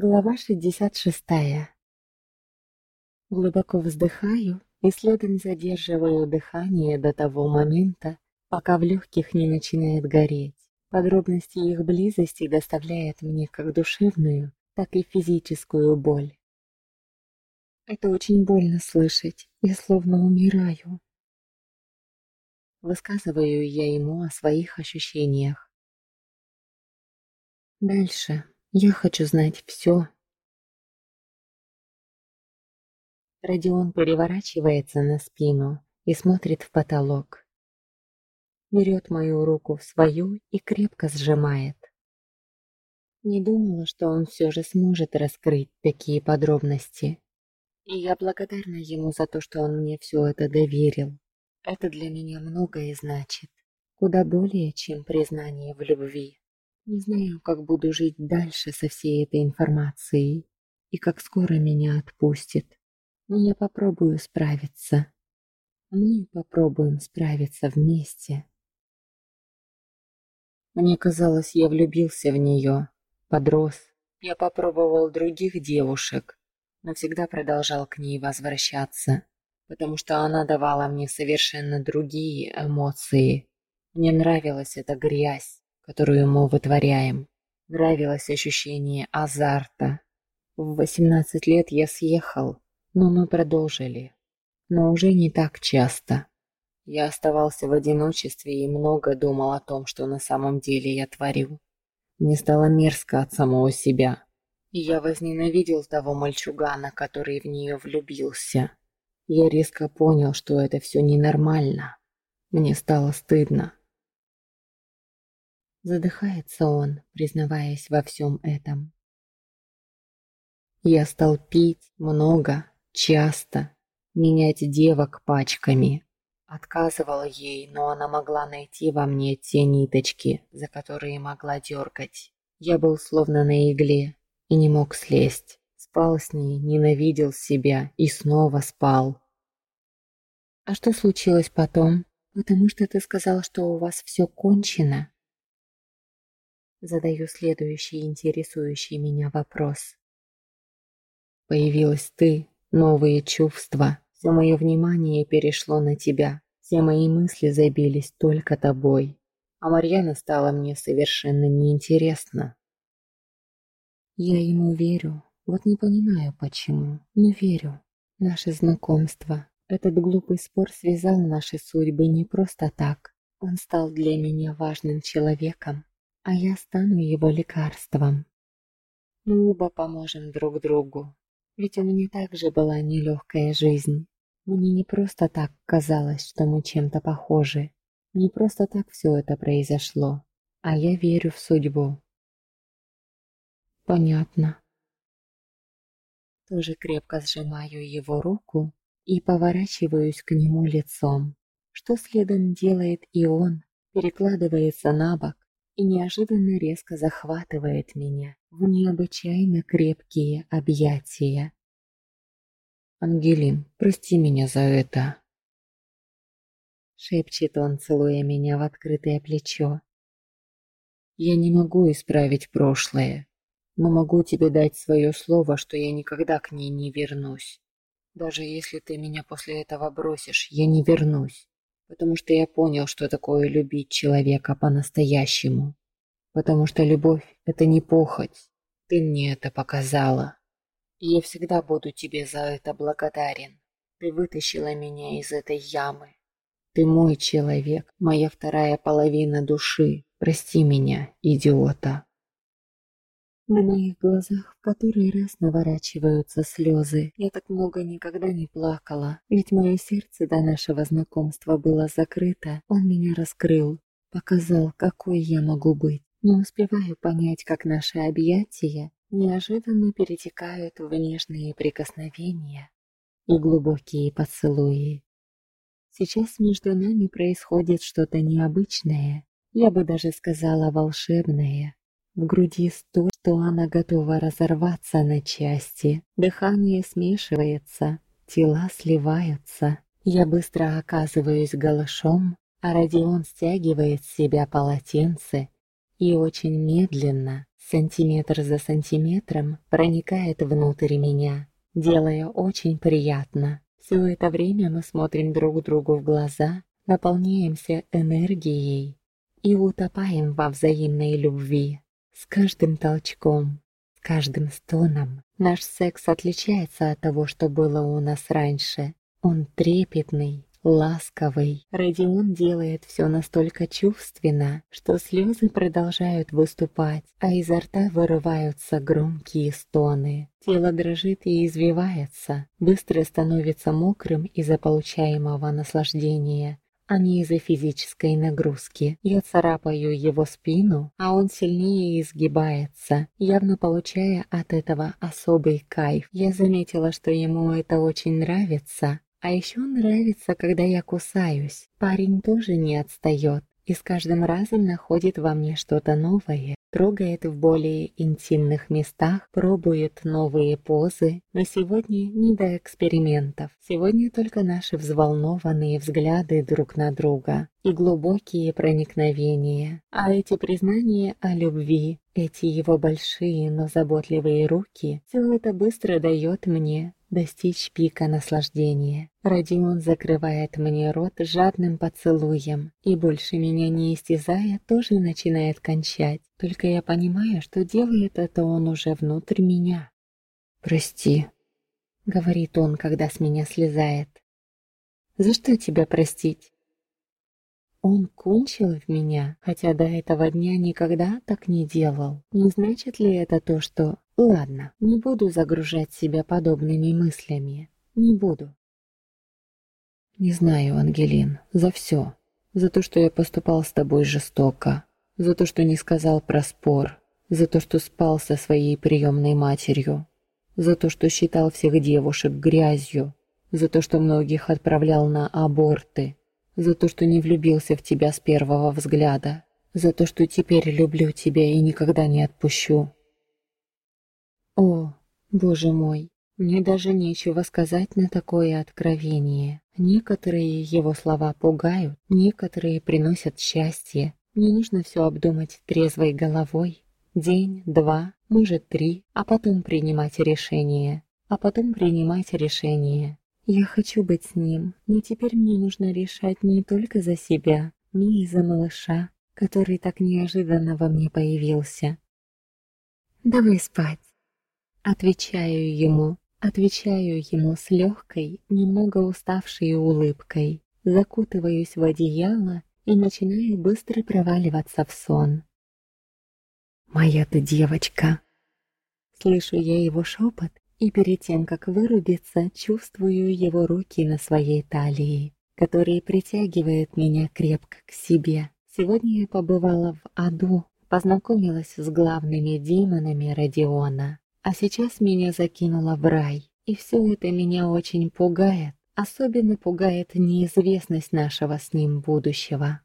Глава 66. Глубоко вздыхаю и следом задерживаю дыхание до того момента, пока в легких не начинает гореть. Подробности их близости доставляют мне как душевную, так и физическую боль. Это очень больно слышать, я словно умираю. Высказываю я ему о своих ощущениях. Дальше я хочу знать все. Родион переворачивается на спину и смотрит в потолок. Берет мою руку в свою и крепко сжимает. Не думала, что он все же сможет раскрыть такие подробности. И я благодарна ему за то, что он мне все это доверил. Это для меня многое значит. Куда более, чем признание в любви. Не знаю, как буду жить дальше со всей этой информацией и как скоро меня отпустит. Но я попробую справиться. Мы попробуем справиться вместе. Мне казалось, я влюбился в нее, подрос. Я попробовал других девушек, но всегда продолжал к ней возвращаться, потому что она давала мне совершенно другие эмоции. Мне нравилась эта грязь, которую мы вытворяем. Нравилось ощущение азарта. В 18 лет я съехал, но мы продолжили. Но уже не так часто. Я оставался в одиночестве и много думал о том, что на самом деле я творю. Мне стало мерзко от самого себя. И я возненавидел того мальчугана, который в нее влюбился. Я резко понял, что это все ненормально. Мне стало стыдно. Задыхается он, признаваясь во всем этом. Я стал пить много, часто, менять девок пачками. Отказывал ей, но она могла найти во мне те ниточки, за которые могла дергать. Я был словно на игле и не мог слезть. Спал с ней, ненавидел себя и снова спал. «А что случилось потом? Потому что ты сказал, что у вас все кончено?» Задаю следующий интересующий меня вопрос. Появилась ты, новые чувства. Все мое внимание перешло на тебя. Все мои мысли забились только тобой. А Марьяна стала мне совершенно неинтересна. Я ему верю. Вот не понимаю почему, но верю. Наше знакомство, этот глупый спор связал наши судьбы не просто так. Он стал для меня важным человеком, а я стану его лекарством. Мы оба поможем друг другу, ведь у меня также была нелегкая жизнь. Мне не просто так казалось, что мы чем-то похожи. Не просто так все это произошло, а я верю в судьбу. Понятно. Тоже крепко сжимаю его руку и поворачиваюсь к нему лицом, что следом делает и он, перекладывается на бок и неожиданно резко захватывает меня в необычайно крепкие объятия. «Ангелин, прости меня за это!» Шепчет он, целуя меня в открытое плечо. «Я не могу исправить прошлое, но могу тебе дать свое слово, что я никогда к ней не вернусь. Даже если ты меня после этого бросишь, я не вернусь потому что я понял, что такое любить человека по-настоящему. Потому что любовь – это не похоть. Ты мне это показала. И я всегда буду тебе за это благодарен. Ты вытащила меня из этой ямы. Ты мой человек, моя вторая половина души. Прости меня, идиота. На моих глазах в который раз наворачиваются слезы. Я так много никогда не плакала, ведь мое сердце до нашего знакомства было закрыто. Он меня раскрыл, показал, какой я могу быть. Не успеваю понять, как наши объятия неожиданно перетекают в нежные прикосновения и глубокие поцелуи. Сейчас между нами происходит что-то необычное, я бы даже сказала волшебное. В груди столь, что она готова разорваться на части. Дыхание смешивается, тела сливаются. Я быстро оказываюсь голышом, а Родион стягивает с себя полотенце и очень медленно, сантиметр за сантиметром, проникает внутрь меня, делая очень приятно. Все это время мы смотрим друг другу в глаза, наполняемся энергией и утопаем во взаимной любви. С каждым толчком, с каждым стоном наш секс отличается от того, что было у нас раньше. Он трепетный, ласковый. Родион делает все настолько чувственно, что слезы продолжают выступать, а изо рта вырываются громкие стоны. Тело дрожит и извивается, быстро становится мокрым из-за получаемого наслаждения, а не из-за физической нагрузки. Я царапаю его спину, а он сильнее изгибается, явно получая от этого особый кайф. Я заметила, что ему это очень нравится, а еще нравится, когда я кусаюсь. Парень тоже не отстает и с каждым разом находит во мне что-то новое, трогает в более интимных местах, пробует новые позы. Но сегодня не до экспериментов. Сегодня только наши взволнованные взгляды друг на друга и глубокие проникновения. А эти признания о любви, эти его большие, но заботливые руки, все это быстро дает мне достичь пика наслаждения. Родион закрывает мне рот жадным поцелуем и больше меня не истязая, тоже начинает кончать. Только я понимаю, что делает это он уже внутрь меня. «Прости», — говорит он, когда с меня слезает. «За что тебя простить?» Он кончил в меня, хотя до этого дня никогда так не делал. Не значит ли это то, что Ладно, не буду загружать себя подобными мыслями. Не буду. Не знаю, Ангелин, за все. За то, что я поступал с тобой жестоко. За то, что не сказал про спор. За то, что спал со своей приемной матерью. За то, что считал всех девушек грязью. За то, что многих отправлял на аборты. За то, что не влюбился в тебя с первого взгляда. За то, что теперь люблю тебя и никогда не отпущу. О, боже мой, мне даже нечего сказать на такое откровение. Некоторые его слова пугают, некоторые приносят счастье. Мне нужно все обдумать трезвой головой. День, два, может три, а потом принимать решение. А потом принимать решение. Я хочу быть с ним, но теперь мне нужно решать не только за себя, но и за малыша, который так неожиданно во мне появился. Давай спать. Отвечаю ему, отвечаю ему с легкой, немного уставшей улыбкой, закутываюсь в одеяло и начинаю быстро проваливаться в сон. «Моя ты девочка!» Слышу я его шепот, и перед тем, как вырубиться, чувствую его руки на своей талии, которые притягивают меня крепко к себе. Сегодня я побывала в аду, познакомилась с главными демонами Родиона. А сейчас меня закинуло в рай, и все это меня очень пугает. Особенно пугает неизвестность нашего с ним будущего.